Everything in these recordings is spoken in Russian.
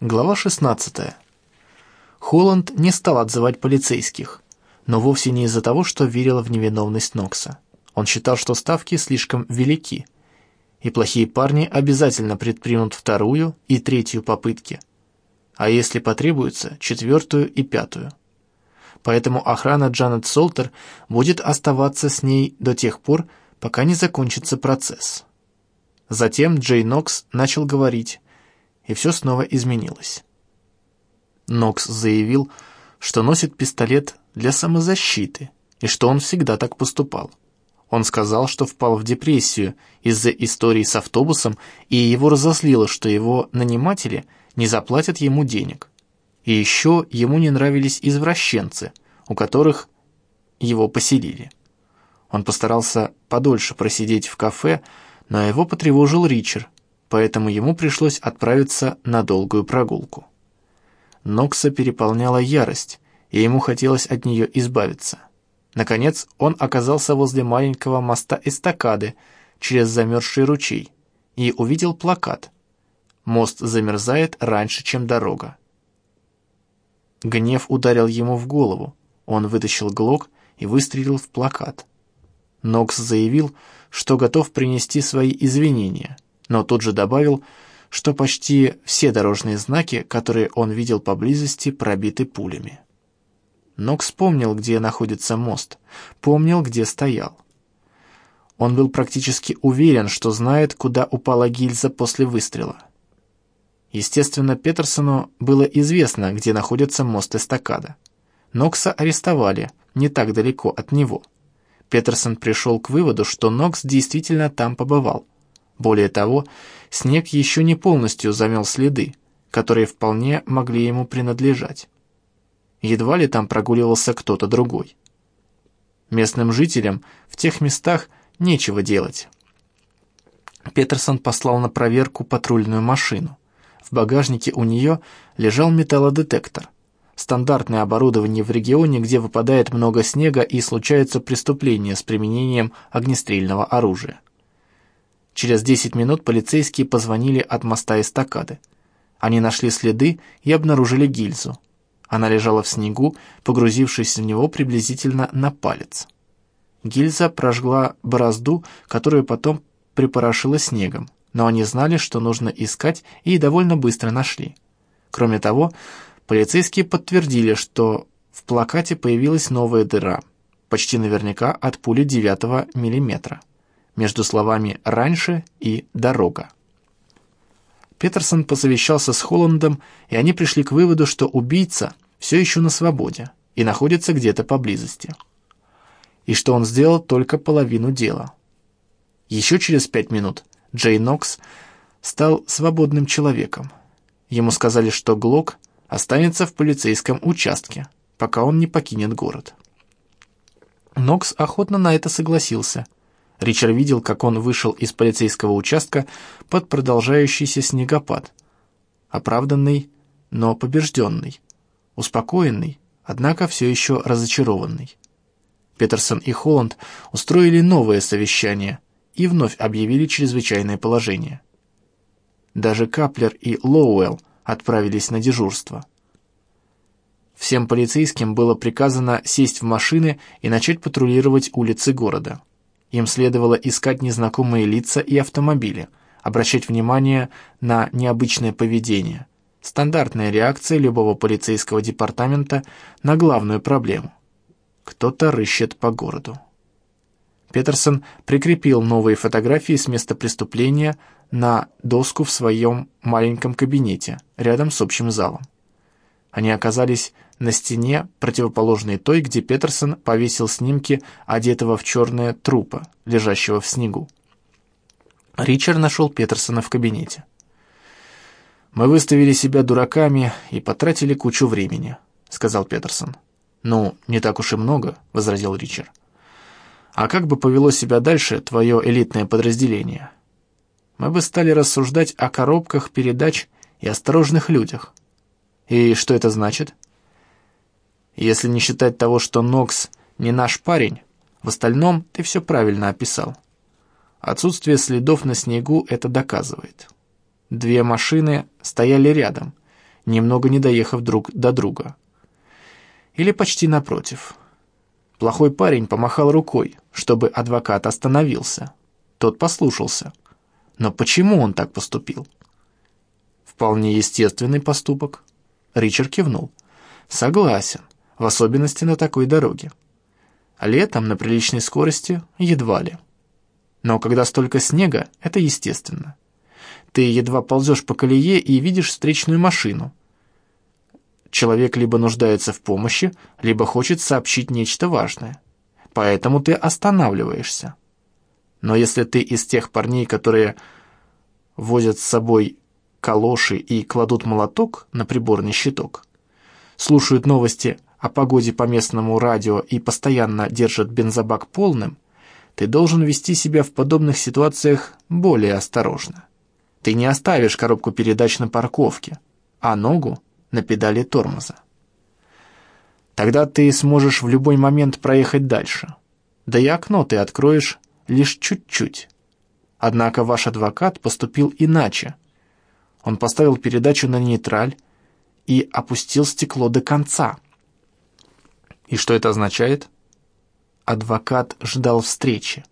Глава 16. Холланд не стал отзывать полицейских, но вовсе не из-за того, что верил в невиновность Нокса. Он считал, что ставки слишком велики, и плохие парни обязательно предпримут вторую и третью попытки, а если потребуется, четвертую и пятую. Поэтому охрана Джанет Солтер будет оставаться с ней до тех пор, пока не закончится процесс. Затем Джей Нокс начал говорить, и все снова изменилось. Нокс заявил, что носит пистолет для самозащиты и что он всегда так поступал. Он сказал, что впал в депрессию из-за истории с автобусом, и его разозлило, что его наниматели не заплатят ему денег. И еще ему не нравились извращенцы, у которых его поселили. Он постарался подольше просидеть в кафе, но его потревожил Ричард, поэтому ему пришлось отправиться на долгую прогулку. Нокса переполняла ярость, и ему хотелось от нее избавиться. Наконец он оказался возле маленького моста эстакады через замерзший ручей и увидел плакат «Мост замерзает раньше, чем дорога». Гнев ударил ему в голову. Он вытащил глок и выстрелил в плакат. Нокс заявил, что готов принести свои извинения, но тут же добавил, что почти все дорожные знаки, которые он видел поблизости, пробиты пулями. Нокс помнил, где находится мост, помнил, где стоял. Он был практически уверен, что знает, куда упала гильза после выстрела. Естественно, Петерсону было известно, где находится мост эстакада. Нокса арестовали не так далеко от него. Петерсон пришел к выводу, что Нокс действительно там побывал. Более того, снег еще не полностью замел следы, которые вполне могли ему принадлежать. Едва ли там прогуливался кто-то другой. Местным жителям в тех местах нечего делать. Петерсон послал на проверку патрульную машину. В багажнике у нее лежал металлодетектор. Стандартное оборудование в регионе, где выпадает много снега и случаются преступления с применением огнестрельного оружия. Через 10 минут полицейские позвонили от моста эстакады. Они нашли следы и обнаружили гильзу. Она лежала в снегу, погрузившись в него приблизительно на палец. Гильза прожгла борозду, которую потом припорошила снегом, но они знали, что нужно искать, и довольно быстро нашли. Кроме того, полицейские подтвердили, что в плакате появилась новая дыра, почти наверняка от пули 9 миллиметра между словами «раньше» и «дорога». Петерсон посовещался с Холландом, и они пришли к выводу, что убийца все еще на свободе и находится где-то поблизости. И что он сделал только половину дела. Еще через пять минут Джей Нокс стал свободным человеком. Ему сказали, что Глок останется в полицейском участке, пока он не покинет город. Нокс охотно на это согласился – Ричард видел, как он вышел из полицейского участка под продолжающийся снегопад. Оправданный, но побежденный. Успокоенный, однако все еще разочарованный. Петерсон и Холланд устроили новое совещание и вновь объявили чрезвычайное положение. Даже Каплер и Лоуэлл отправились на дежурство. Всем полицейским было приказано сесть в машины и начать патрулировать улицы города. Им следовало искать незнакомые лица и автомобили, обращать внимание на необычное поведение. Стандартная реакция любого полицейского департамента на главную проблему. Кто-то рыщет по городу. Петерсон прикрепил новые фотографии с места преступления на доску в своем маленьком кабинете, рядом с общим залом. Они оказались на стене, противоположной той, где Петерсон повесил снимки одетого в черное трупа, лежащего в снегу. Ричард нашел Петерсона в кабинете. «Мы выставили себя дураками и потратили кучу времени», — сказал Петерсон. «Ну, не так уж и много», — возразил Ричард. «А как бы повело себя дальше твое элитное подразделение? Мы бы стали рассуждать о коробках передач и осторожных людях. И что это значит?» Если не считать того, что Нокс не наш парень, в остальном ты все правильно описал. Отсутствие следов на снегу это доказывает. Две машины стояли рядом, немного не доехав друг до друга. Или почти напротив. Плохой парень помахал рукой, чтобы адвокат остановился. Тот послушался. Но почему он так поступил? Вполне естественный поступок. Ричард кивнул. Согласен, в особенности на такой дороге. Летом на приличной скорости едва ли. Но когда столько снега, это естественно. Ты едва ползешь по колее и видишь встречную машину. Человек либо нуждается в помощи, либо хочет сообщить нечто важное. Поэтому ты останавливаешься. Но если ты из тех парней, которые возят с собой калоши и кладут молоток на приборный щиток, слушают новости о погоде по местному радио и постоянно держат бензобак полным, ты должен вести себя в подобных ситуациях более осторожно. Ты не оставишь коробку передач на парковке, а ногу на педали тормоза. Тогда ты сможешь в любой момент проехать дальше. Да и окно ты откроешь лишь чуть-чуть. Однако ваш адвокат поступил иначе. Он поставил передачу на нейтраль и опустил стекло до конца. И что это означает? Адвокат ждал встречи.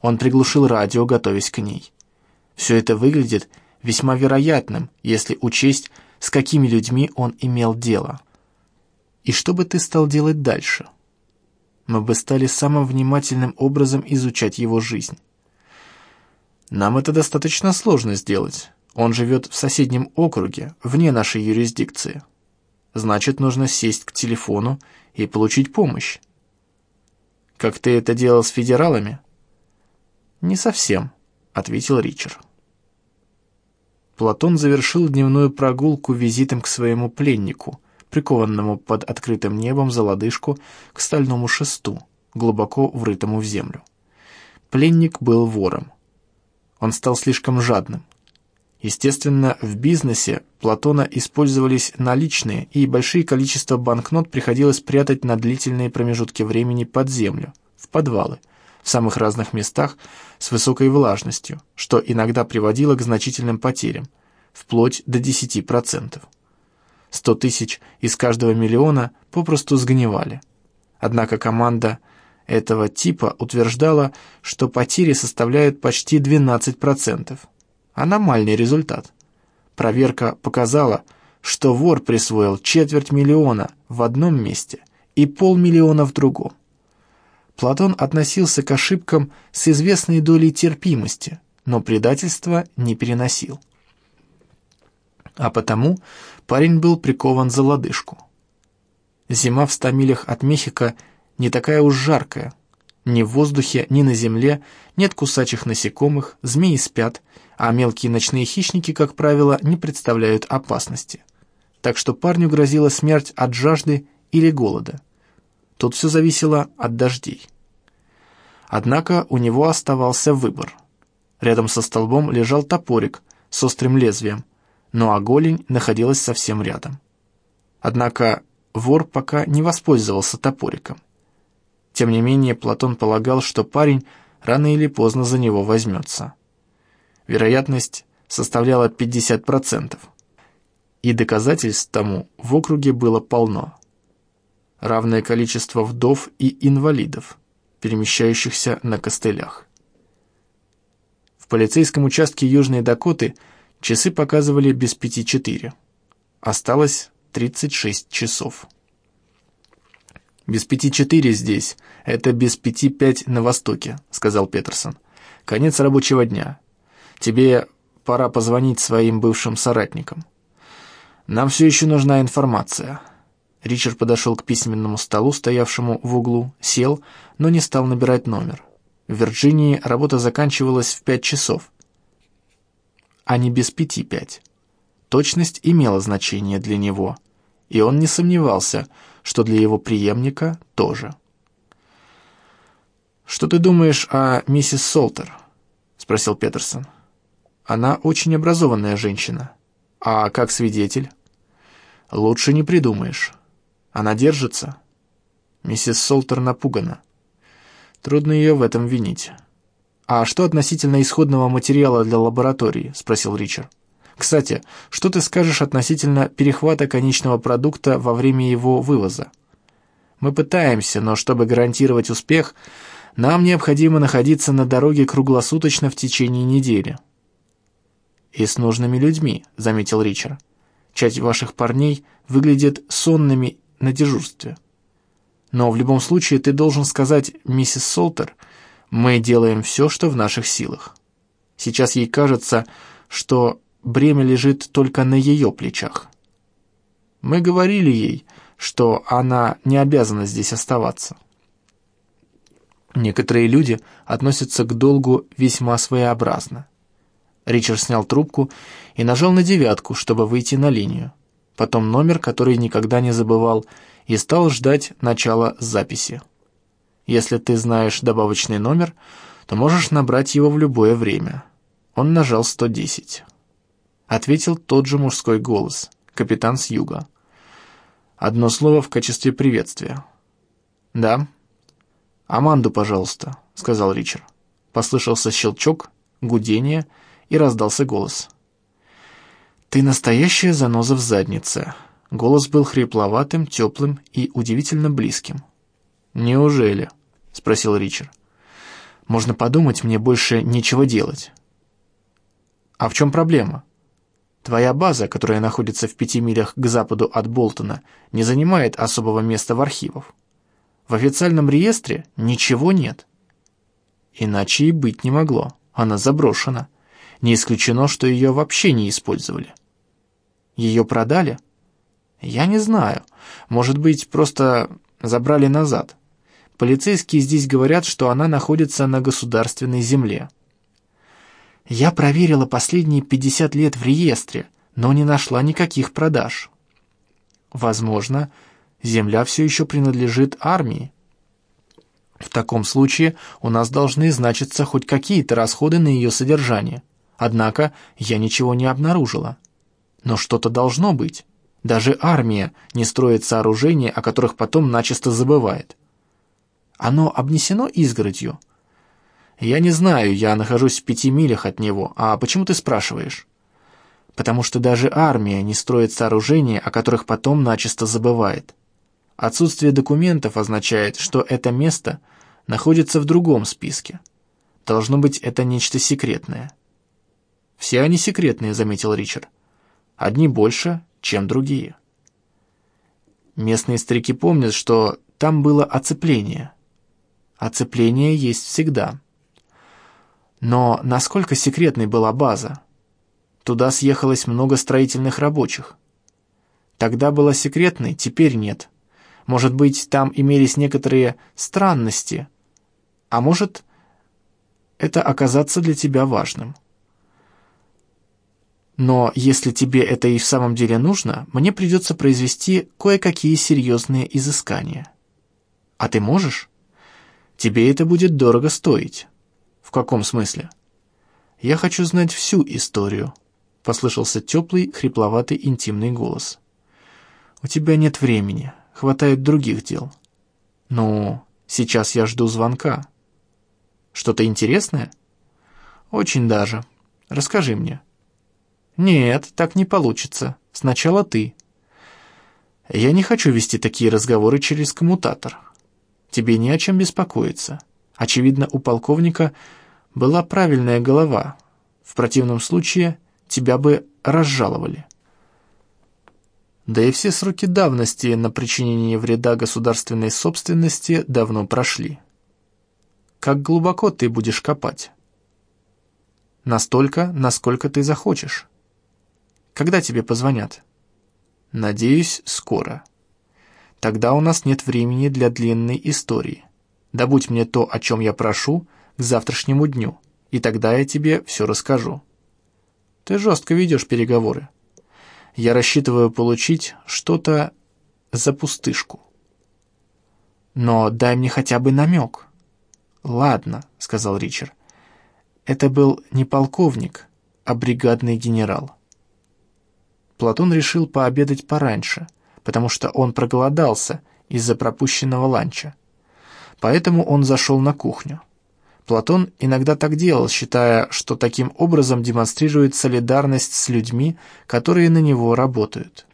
Он приглушил радио, готовясь к ней. Все это выглядит весьма вероятным, если учесть, с какими людьми он имел дело. И что бы ты стал делать дальше? Мы бы стали самым внимательным образом изучать его жизнь. Нам это достаточно сложно сделать. Он живет в соседнем округе, вне нашей юрисдикции. Значит, нужно сесть к телефону и получить помощь. Как ты это делал с федералами? Не совсем, ответил Ричард. Платон завершил дневную прогулку визитом к своему пленнику, прикованному под открытым небом за лодыжку к стальному шесту, глубоко врытому в землю. Пленник был вором. Он стал слишком жадным. Естественно, в бизнесе Платона использовались наличные, и большие количества банкнот приходилось прятать на длительные промежутки времени под землю, в подвалы, в самых разных местах с высокой влажностью, что иногда приводило к значительным потерям, вплоть до 10%. 100 тысяч из каждого миллиона попросту сгнивали. Однако команда этого типа утверждала, что потери составляют почти 12%. Аномальный результат. Проверка показала, что вор присвоил четверть миллиона в одном месте и полмиллиона в другом. Платон относился к ошибкам с известной долей терпимости, но предательства не переносил. А потому парень был прикован за лодыжку. Зима в ста милях от Мехико не такая уж жаркая. Ни в воздухе, ни на земле нет кусачих насекомых, змеи спят, а мелкие ночные хищники, как правило, не представляют опасности. Так что парню грозила смерть от жажды или голода. Тут все зависело от дождей. Однако у него оставался выбор. Рядом со столбом лежал топорик с острым лезвием, ну а голень находилась совсем рядом. Однако вор пока не воспользовался топориком. Тем не менее, Платон полагал, что парень рано или поздно за него возьмется. Вероятность составляла 50%. И доказательств тому в округе было полно. Равное количество вдов и инвалидов, перемещающихся на костылях. В полицейском участке Южной Дакоты часы показывали без пяти четыре. Осталось 36 часов. «Без пяти четыре здесь, это без пяти пять на востоке», — сказал Петерсон. «Конец рабочего дня. Тебе пора позвонить своим бывшим соратникам. Нам все еще нужна информация». Ричард подошел к письменному столу, стоявшему в углу, сел, но не стал набирать номер. В Вирджинии работа заканчивалась в пять часов, а не без пяти пять. Точность имела значение для него, и он не сомневался, что для его преемника тоже. «Что ты думаешь о миссис Солтер?» — спросил Петерсон. Она очень образованная женщина. А как свидетель? Лучше не придумаешь. Она держится. Миссис Солтер напугана. Трудно ее в этом винить. «А что относительно исходного материала для лаборатории?» — спросил Ричард. Кстати, что ты скажешь относительно перехвата конечного продукта во время его вывоза? Мы пытаемся, но чтобы гарантировать успех, нам необходимо находиться на дороге круглосуточно в течение недели. «И с нужными людьми», — заметил Ричард. «Часть ваших парней выглядит сонными на дежурстве. Но в любом случае ты должен сказать, миссис Солтер, мы делаем все, что в наших силах. Сейчас ей кажется, что бремя лежит только на ее плечах. Мы говорили ей, что она не обязана здесь оставаться. Некоторые люди относятся к долгу весьма своеобразно. Ричард снял трубку и нажал на девятку, чтобы выйти на линию. Потом номер, который никогда не забывал, и стал ждать начала записи. Если ты знаешь добавочный номер, то можешь набрать его в любое время. Он нажал 110. Ответил тот же мужской голос, капитан с юга. Одно слово в качестве приветствия. «Да». «Аманду, пожалуйста», — сказал Ричард. Послышался щелчок, гудение, и раздался голос. «Ты настоящая заноза в заднице». Голос был хрипловатым, теплым и удивительно близким. «Неужели?» — спросил Ричард. «Можно подумать, мне больше нечего делать». «А в чем проблема?» Твоя база, которая находится в пяти милях к западу от Болтона, не занимает особого места в архивах. В официальном реестре ничего нет. Иначе и быть не могло. Она заброшена. Не исключено, что ее вообще не использовали. Ее продали? Я не знаю. Может быть, просто забрали назад. Полицейские здесь говорят, что она находится на государственной земле. Я проверила последние 50 лет в реестре, но не нашла никаких продаж. Возможно, земля все еще принадлежит армии. В таком случае у нас должны значиться хоть какие-то расходы на ее содержание. Однако я ничего не обнаружила. Но что-то должно быть. Даже армия не строит сооружения, о которых потом начисто забывает. Оно обнесено изгородью, «Я не знаю, я нахожусь в пяти милях от него. А почему ты спрашиваешь?» «Потому что даже армия не строит сооружения, о которых потом начисто забывает. Отсутствие документов означает, что это место находится в другом списке. Должно быть, это нечто секретное». «Все они секретные», — заметил Ричард. «Одни больше, чем другие». Местные старики помнят, что там было оцепление. Оцепление есть всегда. Но насколько секретной была база? Туда съехалось много строительных рабочих. Тогда была секретной, теперь нет. Может быть, там имелись некоторые странности, а может, это оказаться для тебя важным. Но если тебе это и в самом деле нужно, мне придется произвести кое-какие серьезные изыскания. А ты можешь? Тебе это будет дорого стоить. «В каком смысле?» «Я хочу знать всю историю», — послышался теплый, хрипловатый, интимный голос. «У тебя нет времени, хватает других дел». «Ну, сейчас я жду звонка». «Что-то интересное?» «Очень даже. Расскажи мне». «Нет, так не получится. Сначала ты». «Я не хочу вести такие разговоры через коммутатор. Тебе не о чем беспокоиться. Очевидно, у полковника была правильная голова. В противном случае тебя бы разжаловали. Да и все сроки давности на причинение вреда государственной собственности давно прошли. Как глубоко ты будешь копать? Настолько, насколько ты захочешь. Когда тебе позвонят? Надеюсь, скоро. Тогда у нас нет времени для длинной истории. Добудь мне то, о чем я прошу, к завтрашнему дню, и тогда я тебе все расскажу. Ты жестко ведешь переговоры. Я рассчитываю получить что-то за пустышку. Но дай мне хотя бы намек. Ладно, сказал Ричард. Это был не полковник, а бригадный генерал. Платон решил пообедать пораньше, потому что он проголодался из-за пропущенного ланча. Поэтому он зашел на кухню. Платон иногда так делал, считая, что таким образом демонстрирует солидарность с людьми, которые на него работают.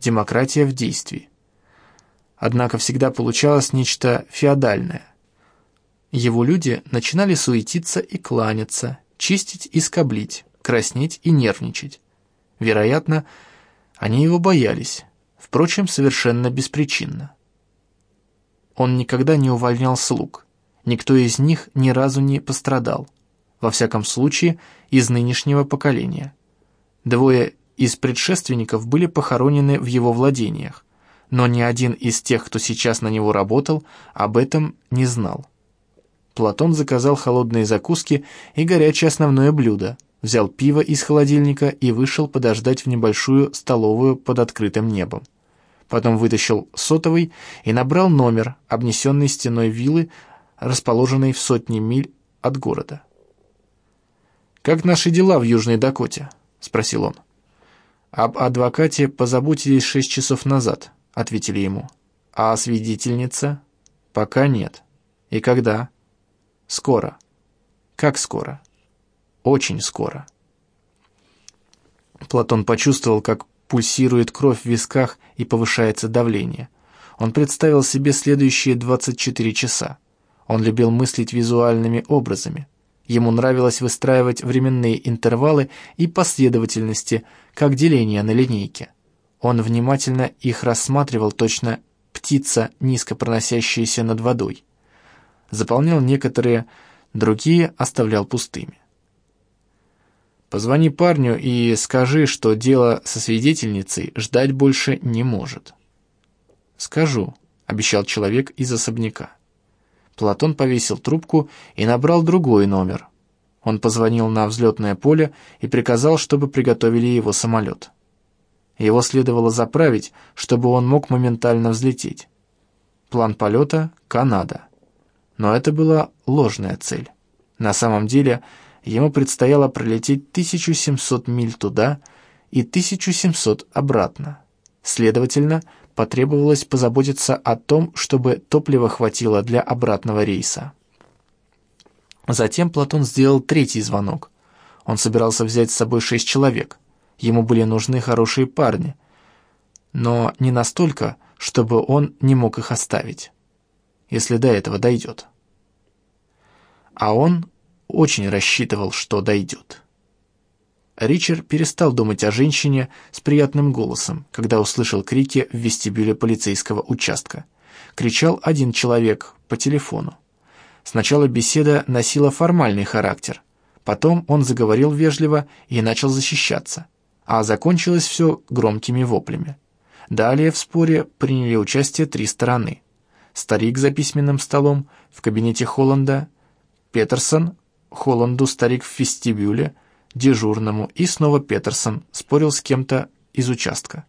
Демократия в действии. Однако всегда получалось нечто феодальное. Его люди начинали суетиться и кланяться, чистить и скоблить, краснеть и нервничать. Вероятно, они его боялись, впрочем, совершенно беспричинно. Он никогда не увольнял слуг, никто из них ни разу не пострадал, во всяком случае, из нынешнего поколения. Двое из предшественников были похоронены в его владениях, но ни один из тех, кто сейчас на него работал, об этом не знал. Платон заказал холодные закуски и горячее основное блюдо, взял пиво из холодильника и вышел подождать в небольшую столовую под открытым небом. Потом вытащил сотовый и набрал номер, обнесенный стеной виллы, расположенной в сотне миль от города. «Как наши дела в Южной Дакоте?» — спросил он. «Об адвокате позаботились шесть часов назад», — ответили ему. «А свидетельница?» «Пока нет». «И когда?» Скоро. Как скоро? Очень скоро. Платон почувствовал, как пульсирует кровь в висках и повышается давление. Он представил себе следующие 24 часа. Он любил мыслить визуальными образами. Ему нравилось выстраивать временные интервалы и последовательности, как деление на линейке. Он внимательно их рассматривал точно птица, низко проносящаяся над водой заполнял некоторые, другие оставлял пустыми. Позвони парню и скажи, что дело со свидетельницей ждать больше не может. Скажу, обещал человек из особняка. Платон повесил трубку и набрал другой номер. Он позвонил на взлетное поле и приказал, чтобы приготовили его самолет. Его следовало заправить, чтобы он мог моментально взлететь. План полета — Канада. Но это была ложная цель. На самом деле ему предстояло пролететь 1700 миль туда и 1700 обратно. Следовательно, потребовалось позаботиться о том, чтобы топлива хватило для обратного рейса. Затем Платон сделал третий звонок. Он собирался взять с собой шесть человек. Ему были нужны хорошие парни, но не настолько, чтобы он не мог их оставить, если до этого дойдет а он очень рассчитывал, что дойдет. Ричард перестал думать о женщине с приятным голосом, когда услышал крики в вестибюле полицейского участка. Кричал один человек по телефону. Сначала беседа носила формальный характер, потом он заговорил вежливо и начал защищаться, а закончилось все громкими воплями. Далее в споре приняли участие три стороны. Старик за письменным столом, в кабинете Холланда – Петерсон, Холланду старик в вестибюле, дежурному, и снова Петерсон спорил с кем-то из участка.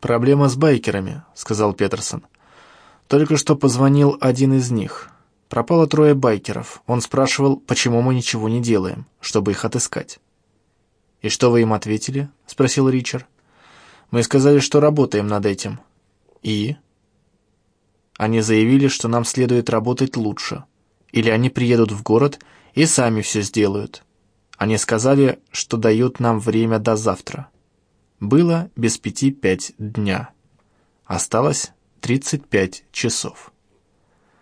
«Проблема с байкерами», — сказал Петерсон. «Только что позвонил один из них. Пропало трое байкеров. Он спрашивал, почему мы ничего не делаем, чтобы их отыскать». «И что вы им ответили?» — спросил Ричард. «Мы сказали, что работаем над этим». «И?» Они заявили, что нам следует работать лучше или они приедут в город и сами все сделают. Они сказали, что дают нам время до завтра. Было без пяти пять дня. Осталось 35 часов.